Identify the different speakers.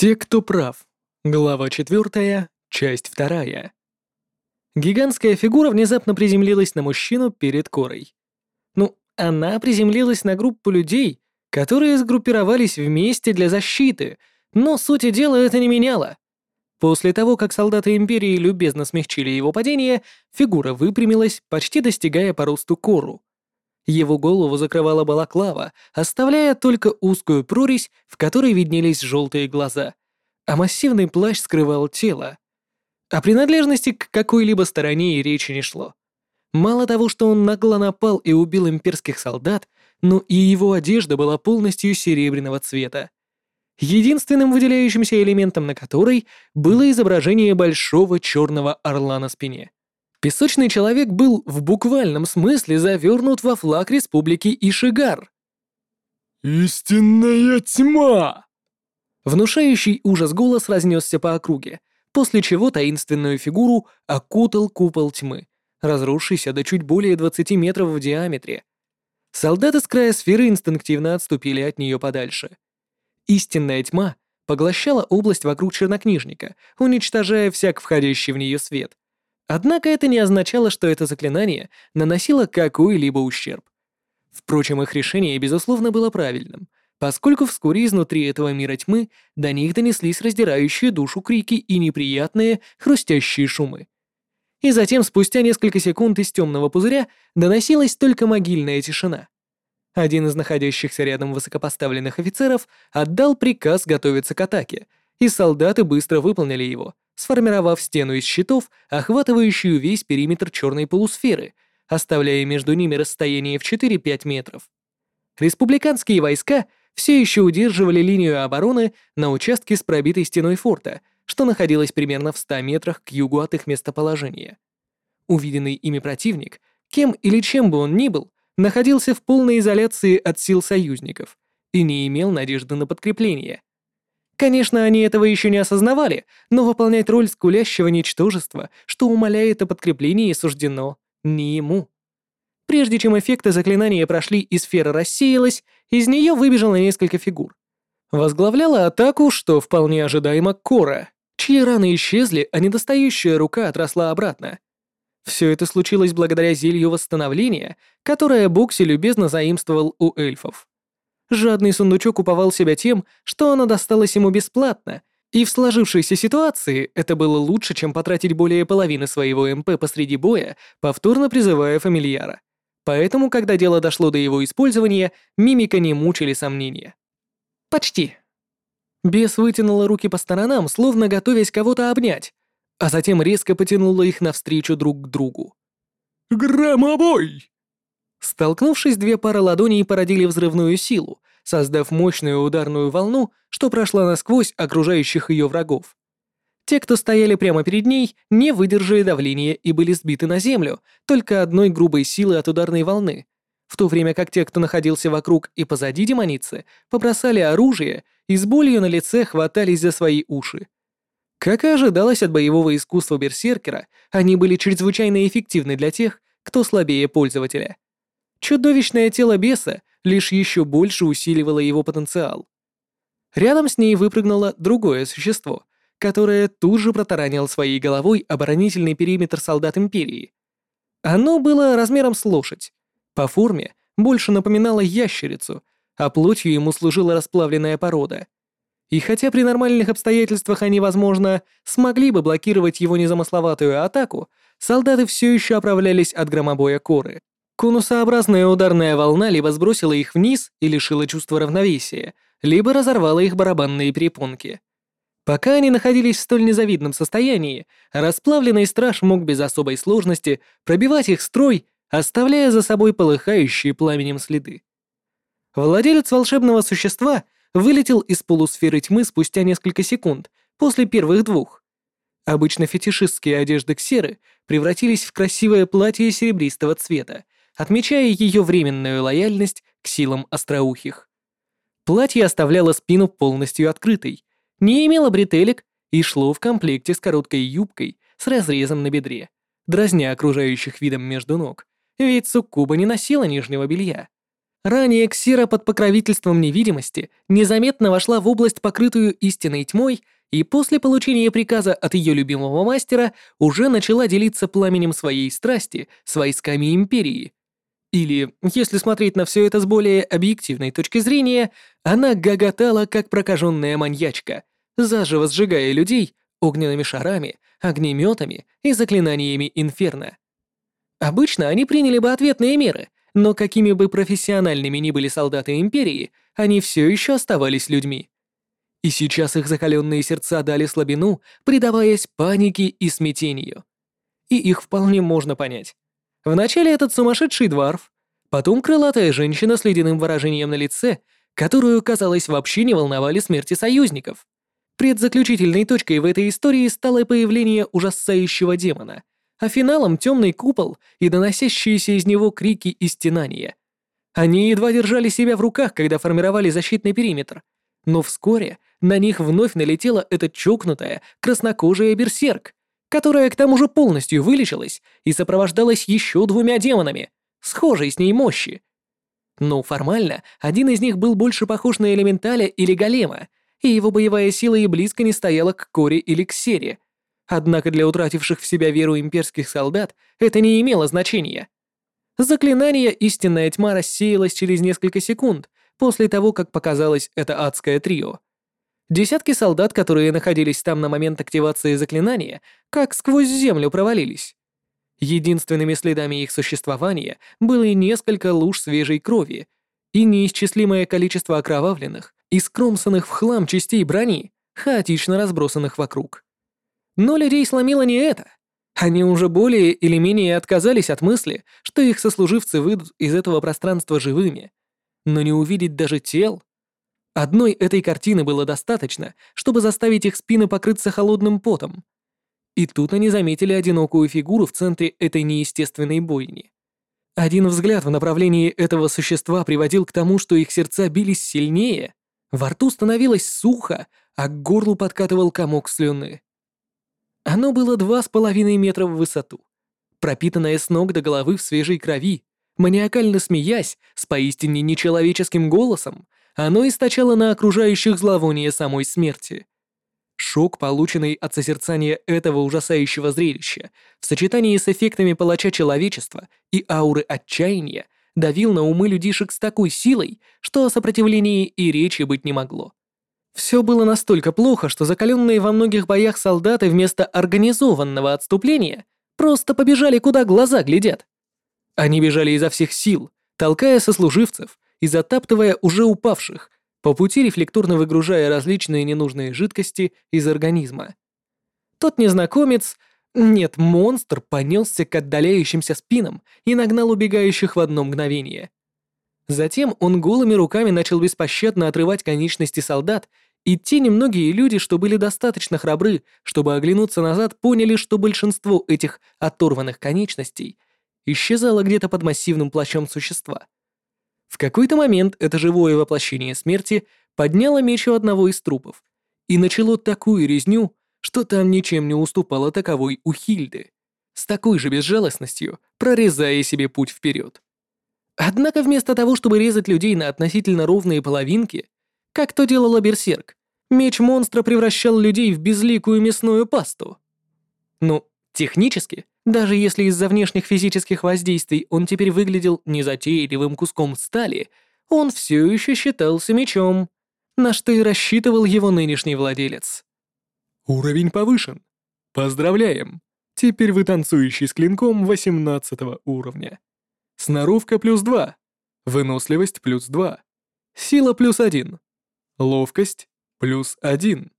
Speaker 1: Те, кто прав. Глава 4, часть 2. Гигантская фигура внезапно приземлилась на мужчину перед Корой. Ну, она приземлилась на группу людей, которые сгруппировались вместе для защиты, но сути дела это не меняло. После того, как солдаты Империи любезно смягчили его падение, фигура выпрямилась, почти достигая по росту Кору. Его голову закрывала балаклава, оставляя только узкую прорезь, в которой виднелись желтые глаза, а массивный плащ скрывал тело. О принадлежности к какой-либо стороне и речи не шло. Мало того, что он нагло напал и убил имперских солдат, но и его одежда была полностью серебряного цвета. Единственным выделяющимся элементом на которой было изображение большого черного орла на спине. Песочный человек был в буквальном смысле завернут во флаг республики Ишигар.
Speaker 2: «Истинная тьма!»
Speaker 1: Внушающий ужас голос разнесся по округе, после чего таинственную фигуру окутал купол тьмы, разросшийся до чуть более 20 метров в диаметре. Солдаты с края сферы инстинктивно отступили от нее подальше. Истинная тьма поглощала область вокруг чернокнижника, уничтожая всяк входящий в нее свет, Однако это не означало, что это заклинание наносило какой-либо ущерб. Впрочем, их решение, безусловно, было правильным, поскольку вскоре изнутри этого мира тьмы до них донеслись раздирающие душу крики и неприятные хрустящие шумы. И затем, спустя несколько секунд из темного пузыря, доносилась только могильная тишина. Один из находящихся рядом высокопоставленных офицеров отдал приказ готовиться к атаке, и солдаты быстро выполнили его, сформировав стену из щитов, охватывающую весь периметр черной полусферы, оставляя между ними расстояние в 4-5 метров. Республиканские войска все еще удерживали линию обороны на участке с пробитой стеной форта, что находилось примерно в 100 метрах к югу от их местоположения. Увиденный ими противник, кем или чем бы он ни был, находился в полной изоляции от сил союзников и не имел надежды на подкрепление. Конечно, они этого еще не осознавали, но выполнять роль скулящего ничтожества, что умоляет о подкреплении, суждено не ему. Прежде чем эффекты заклинания прошли и сфера рассеялась, из нее выбежало несколько фигур. Возглавляла атаку, что вполне ожидаемо, Кора, чьи раны исчезли, а недостающая рука отросла обратно. Все это случилось благодаря зелью восстановления, которое Бокси любезно заимствовал у эльфов. Жадный сундучок уповал себя тем, что оно досталось ему бесплатно, и в сложившейся ситуации это было лучше, чем потратить более половины своего МП посреди боя, повторно призывая фамильяра. Поэтому, когда дело дошло до его использования, мимика не мучили сомнения. «Почти». Бес вытянула руки по сторонам, словно готовясь кого-то обнять, а затем резко потянула их навстречу друг к другу.
Speaker 2: «Громобой!»
Speaker 1: Столкнувшись, две пары ладоней породили взрывную силу, создав мощную ударную волну, что прошла насквозь окружающих ее врагов. Те, кто стояли прямо перед ней, не выдержали давления и были сбиты на землю только одной грубой силы от ударной волны, в то время как те, кто находился вокруг и позади демоницы, побросали оружие и с болью на лице хватались за свои уши. Как и ожидалось от боевого искусства берсеркера, они были чрезвычайно эффективны для тех, кто слабее пользователя. Чудовищное тело беса лишь еще больше усиливало его потенциал. Рядом с ней выпрыгнуло другое существо, которое тут же протаранило своей головой оборонительный периметр солдат Империи. Оно было размером с лошадь. По форме больше напоминало ящерицу, а плотью ему служила расплавленная порода. И хотя при нормальных обстоятельствах они, возможно, смогли бы блокировать его незамысловатую атаку, солдаты все еще оправлялись от громобоя коры. Конусообразная ударная волна либо сбросила их вниз и лишила чувства равновесия, либо разорвала их барабанные перепонки. Пока они находились в столь незавидном состоянии, расплавленный страж мог без особой сложности пробивать их строй, оставляя за собой полыхающие пламенем следы. Владелец волшебного существа вылетел из полусферы тьмы спустя несколько секунд после первых двух. Обычно фетишистские одежды Ксеры превратились в красивое платье серебристого цвета, отмечая ее временную лояльность к силам остроухих. Платье оставляло спину полностью открытой, не имело бретелек и шло в комплекте с короткой юбкой с разрезом на бедре, дразня окружающих видом между ног, ведь суккуба не носила нижнего белья. Ранее Ксира под покровительством невидимости незаметно вошла в область, покрытую истинной тьмой, и после получения приказа от ее любимого мастера уже начала делиться пламенем своей страсти с войсками Империи. Или, если смотреть на все это с более объективной точки зрения, она гоготала, как прокаженная маньячка, заживо сжигая людей огненными шарами, огнеметами и заклинаниями инферно. Обычно они приняли бы ответные меры, но какими бы профессиональными ни были солдаты Империи, они все еще оставались людьми. И сейчас их закаленные сердца дали слабину, предаваясь панике и смятению. И их вполне можно понять. Вначале этот сумасшедший дворф, потом крылатая женщина с ледяным выражением на лице, которую, казалось, вообще не волновали смерти союзников. Предзаключительной точкой в этой истории стало появление ужасающего демона, а финалом темный купол и доносящиеся из него крики и стенания. Они едва держали себя в руках, когда формировали защитный периметр, но вскоре на них вновь налетела эта чокнутая, краснокожая берсерк, которая к тому же полностью вылечилась и сопровождалась еще двумя демонами, схожей с ней мощи. Но формально один из них был больше похож на элементаля или голема, и его боевая сила и близко не стояла к Коре или к Сере — Однако для утративших в себя веру имперских солдат это не имело значения. Заклинание «Истинная тьма» рассеялось через несколько секунд после того, как показалось это адское трио. Десятки солдат, которые находились там на момент активации заклинания, как сквозь землю провалились. Единственными следами их существования было и несколько луж свежей крови и неисчислимое количество окровавленных и скромсанных в хлам частей брони, хаотично разбросанных вокруг. Но людей сломило не это. Они уже более или менее отказались от мысли, что их сослуживцы выйдут из этого пространства живыми. Но не увидеть даже тел. Одной этой картины было достаточно, чтобы заставить их спины покрыться холодным потом. И тут они заметили одинокую фигуру в центре этой неестественной бойни. Один взгляд в направлении этого существа приводил к тому, что их сердца бились сильнее, во рту становилось сухо, а к горлу подкатывал комок слюны. Оно было два с половиной метра в высоту, пропитанное с ног до головы в свежей крови, маниакально смеясь, с поистине нечеловеческим голосом, оно источало на окружающих зловоние самой смерти. Шок, полученный от созерцания этого ужасающего зрелища, в сочетании с эффектами палача человечества и ауры отчаяния, давил на умы людишек с такой силой, что о сопротивлении и речи быть не могло. Все было настолько плохо, что закаленные во многих боях солдаты вместо организованного отступления просто побежали, куда глаза глядят. Они бежали изо всех сил, толкая сослуживцев и затаптывая уже упавших, по пути рефлекторно выгружая различные ненужные жидкости из организма. Тот незнакомец, нет, монстр, понесся к отдаляющимся спинам и нагнал убегающих в одно мгновение. Затем он голыми руками начал беспощадно отрывать конечности солдат, и те немногие люди, что были достаточно храбры, чтобы оглянуться назад, поняли, что большинство этих оторванных конечностей исчезало где-то под массивным плащом существа. В какой-то момент это живое воплощение смерти подняло меч у одного из трупов и начало такую резню, что там ничем не уступало таковой у Хильды, с такой же безжалостностью прорезая себе путь вперед. Однако вместо того, чтобы резать людей на относительно ровные половинки, как то делала Берсерк, меч монстра превращал людей в безликую мясную пасту. Ну, технически, даже если из-за внешних физических воздействий он теперь выглядел незатейливым куском стали, он все еще считался мечом, на что и рассчитывал его нынешний владелец.
Speaker 2: Уровень повышен. Поздравляем. Теперь вы танцующий с клинком 18 уровня. Сноровка плюс 2. Выносливость плюс 2. Сила плюс 1. Ловкость плюс 1.